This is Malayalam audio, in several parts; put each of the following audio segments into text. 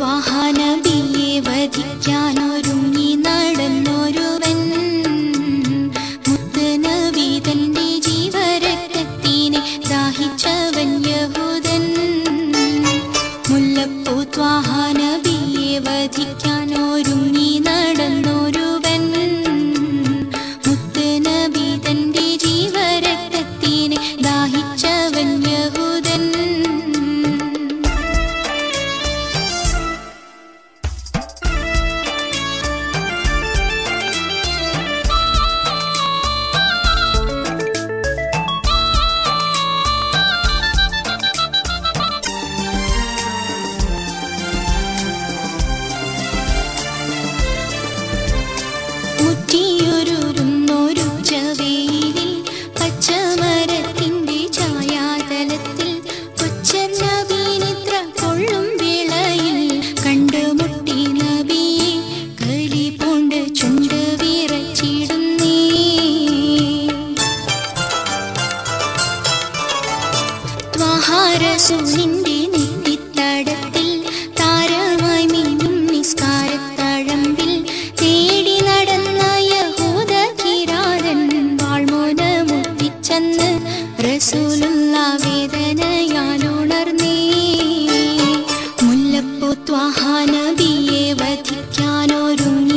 ത്വാഹനബിയെ വധിക്കാനൊരുങ്ങി നടന്നൊരുവൻ. മുത്തനബി തന്റെ ജീവരക്തത്തിനെ ദാഹിച്ചവൻ യഹൂദൻ. മുല്ലപ്പൂ ത്വാഹനബിയെ വധിക്കാനൊരുങ്ങി നടന്നൊരു റസൂലിന്റെ നെറ്റിത്തടത്തിൽ താരമായി മിന്നും നിസ്കാരത്തഴമ്പിൽ തേടി നടന്ന യഹൂദ കിരാതൻ വാൾമോന മുട്ടിച്ചെന്ന് റസൂലുള്ള വേദനയാലുണർന്നേ. മുല്ലപ്പൂ ത്വാഹാനബിയെ വധിക്കാനൊരുങ്ങി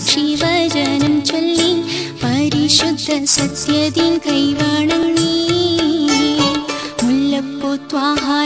സാക്ഷി വചനം ചൊല്ലി പരിശുദ്ധ സത്യദീൻ കൈവണങ്ങി മുല്ലപ്പൂ ത്വാഹാനബി